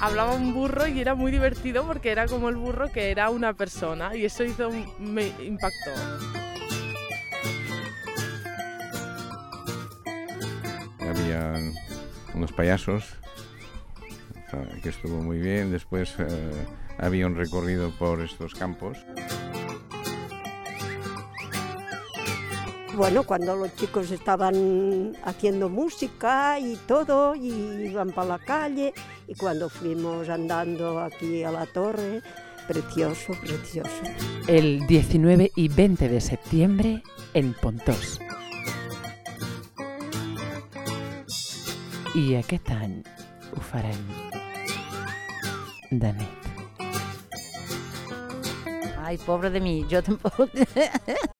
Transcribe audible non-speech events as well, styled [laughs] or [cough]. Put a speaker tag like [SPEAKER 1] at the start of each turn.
[SPEAKER 1] hablaba un burro y era muy divertido porque era como el burro que era una persona y eso hizo me impactó.
[SPEAKER 2] Había unos payasos que estuvo muy bien, después eh, había un recorrido por estos campos.
[SPEAKER 3] Bueno, cuando los chicos estaban haciendo música y todo, y iban para la calle, y cuando fuimos andando aquí a la torre, precioso, precioso.
[SPEAKER 4] El 19 y 20 de septiembre en Pontós. I aquest any ho farem de nit.
[SPEAKER 5] Ai, pobre de mi, jo tampoc. [laughs]